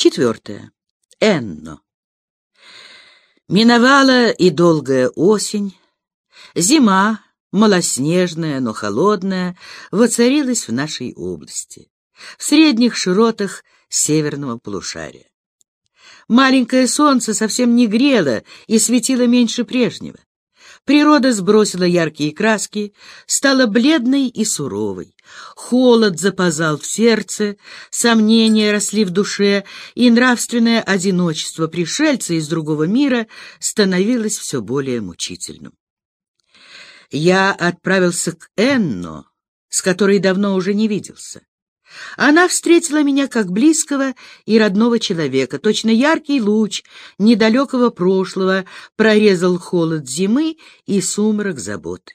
Четвертое. Энно. Миновала и долгая осень. Зима, малоснежная, но холодная, воцарилась в нашей области, в средних широтах северного полушария. Маленькое солнце совсем не грело и светило меньше прежнего. Природа сбросила яркие краски, стала бледной и суровой. Холод запозал в сердце, сомнения росли в душе, и нравственное одиночество пришельца из другого мира становилось все более мучительным. Я отправился к Энно, с которой давно уже не виделся. Она встретила меня как близкого и родного человека. Точно яркий луч недалекого прошлого прорезал холод зимы и сумрак заботы.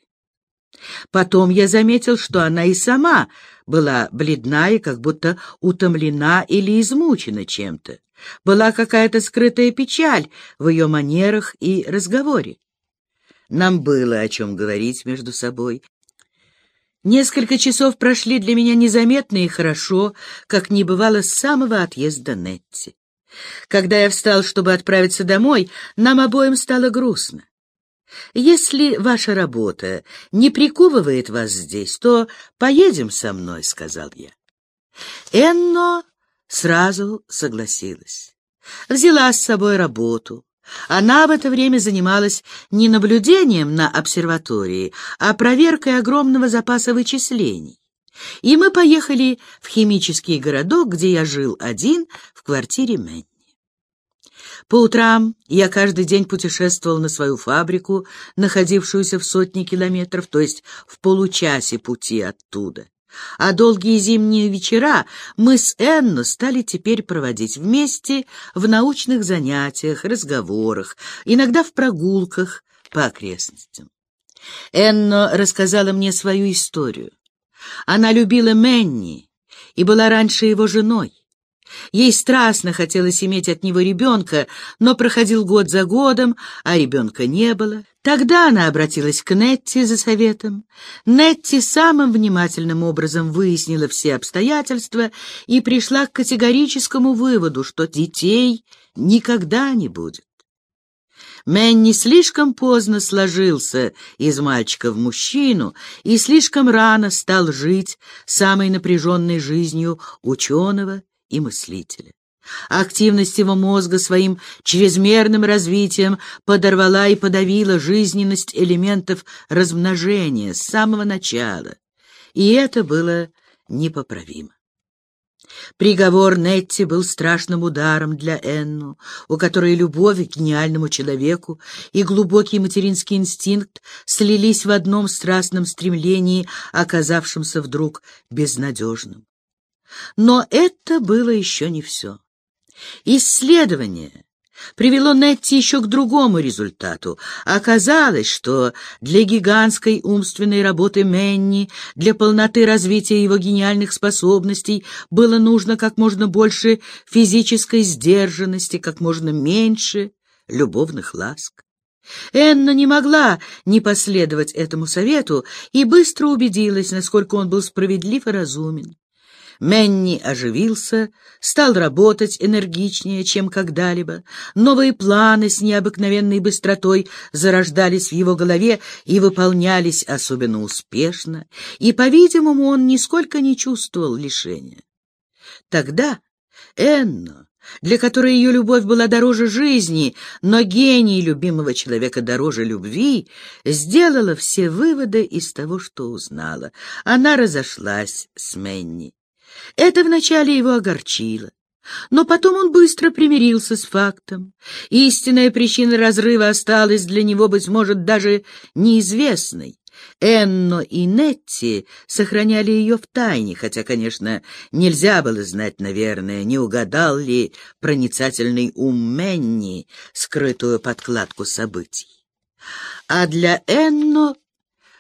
Потом я заметил, что она и сама была бледна и как будто утомлена или измучена чем-то. Была какая-то скрытая печаль в ее манерах и разговоре. Нам было о чем говорить между собой, Несколько часов прошли для меня незаметно и хорошо, как не бывало с самого отъезда Нетти. Когда я встал, чтобы отправиться домой, нам обоим стало грустно. «Если ваша работа не приковывает вас здесь, то поедем со мной», — сказал я. Энно сразу согласилась. Взяла с собой работу, она в это время занималась не наблюдением на обсерватории, а проверкой огромного запаса вычислений. И мы поехали в химический городок, где я жил один в квартире Мэнни. По утрам я каждый день путешествовал на свою фабрику, находившуюся в сотне километров, то есть в получасе пути оттуда а долгие зимние вечера мы с Энно стали теперь проводить вместе в научных занятиях, разговорах, иногда в прогулках по окрестностям. Энно рассказала мне свою историю. Она любила Менни и была раньше его женой. Ей страстно хотелось иметь от него ребенка, но проходил год за годом, а ребенка не было. Тогда она обратилась к Нетти за советом. Нетти самым внимательным образом выяснила все обстоятельства и пришла к категорическому выводу, что детей никогда не будет. Мэнни слишком поздно сложился из мальчика в мужчину и слишком рано стал жить самой напряженной жизнью ученого и мыслителя. Активность его мозга своим чрезмерным развитием подорвала и подавила жизненность элементов размножения с самого начала, и это было непоправимо. Приговор Нетти был страшным ударом для Энну, у которой любовь к гениальному человеку и глубокий материнский инстинкт слились в одном страстном стремлении, оказавшемся вдруг безнадежным. Но это было еще не все. Исследование привело Нетти еще к другому результату. Оказалось, что для гигантской умственной работы Менни, для полноты развития его гениальных способностей было нужно как можно больше физической сдержанности, как можно меньше любовных ласк. Энна не могла не последовать этому совету и быстро убедилась, насколько он был справедлив и разумен. Менни оживился, стал работать энергичнее, чем когда-либо. Новые планы с необыкновенной быстротой зарождались в его голове и выполнялись особенно успешно, и, по-видимому, он нисколько не чувствовал лишения. Тогда Энно, для которой ее любовь была дороже жизни, но гений любимого человека дороже любви, сделала все выводы из того, что узнала. Она разошлась с Менни. Это вначале его огорчило. Но потом он быстро примирился с фактом. Истинная причина разрыва осталась для него, быть может, даже неизвестной. Энно и Нетти сохраняли ее в тайне, хотя, конечно, нельзя было знать, наверное, не угадал ли проницательный ум Менни скрытую подкладку событий. А для Энно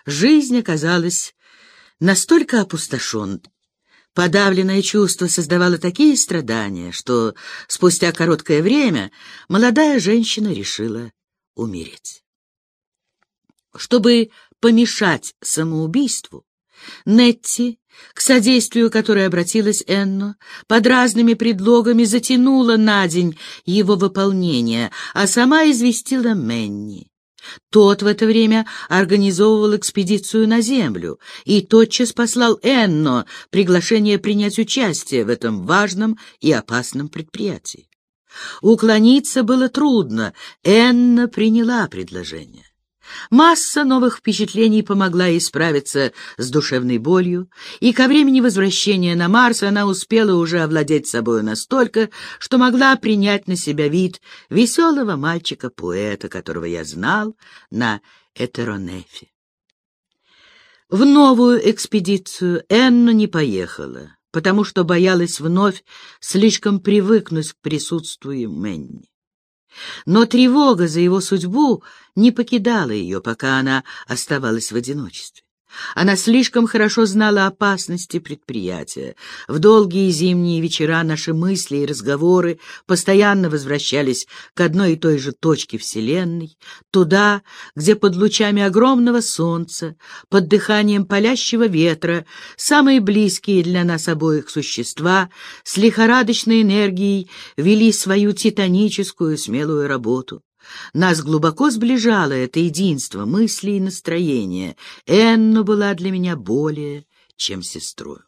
жизнь оказалась настолько опустошенной, Подавленное чувство создавало такие страдания, что спустя короткое время молодая женщина решила умереть. Чтобы помешать самоубийству, Нетти, к содействию которой обратилась Энно, под разными предлогами затянула на день его выполнение, а сама известила Менни. Тот в это время организовывал экспедицию на Землю и тотчас послал Энно приглашение принять участие в этом важном и опасном предприятии. Уклониться было трудно, Энна приняла предложение. Масса новых впечатлений помогла ей справиться с душевной болью, и ко времени возвращения на Марс она успела уже овладеть собой настолько, что могла принять на себя вид веселого мальчика-поэта, которого я знал на Этеронефе. В новую экспедицию Энну не поехала, потому что боялась вновь слишком привыкнуть к присутствию Мэнни. Но тревога за его судьбу не покидала ее, пока она оставалась в одиночестве. Она слишком хорошо знала опасности предприятия. В долгие зимние вечера наши мысли и разговоры постоянно возвращались к одной и той же точке Вселенной, туда, где под лучами огромного солнца, под дыханием палящего ветра, самые близкие для нас обоих существа с лихорадочной энергией вели свою титаническую смелую работу. Нас глубоко сближало это единство мысли и настроения. Энна была для меня более, чем сестрой.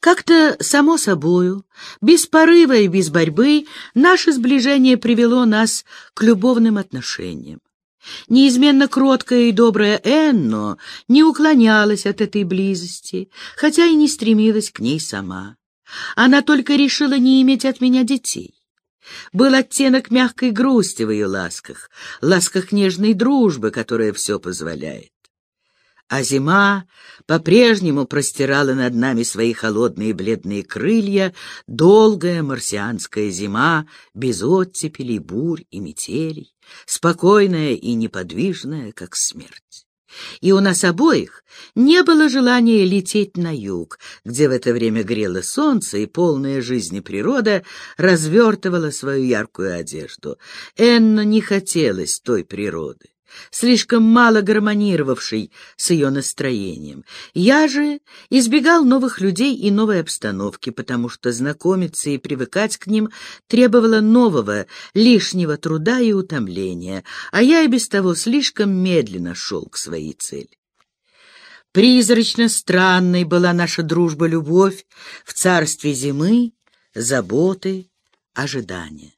Как-то само собою, без порыва и без борьбы, наше сближение привело нас к любовным отношениям. Неизменно кроткая и добрая Энно не уклонялась от этой близости, хотя и не стремилась к ней сама. Она только решила не иметь от меня детей. Был оттенок мягкой грусти в ее ласках, ласках нежной дружбы, которая все позволяет. А зима по-прежнему простирала над нами свои холодные бледные крылья, долгая марсианская зима, без оттепелей, бурь и метелей, спокойная и неподвижная, как смерть и у нас обоих не было желания лететь на юг, где в это время грело солнце и полная жизни природа развертывала свою яркую одежду. Энна не хотелось той природы слишком мало гармонировавший с ее настроением. Я же избегал новых людей и новой обстановки, потому что знакомиться и привыкать к ним требовало нового, лишнего труда и утомления, а я и без того слишком медленно шел к своей цели. Призрачно странной была наша дружба-любовь в царстве зимы, заботы, ожидания.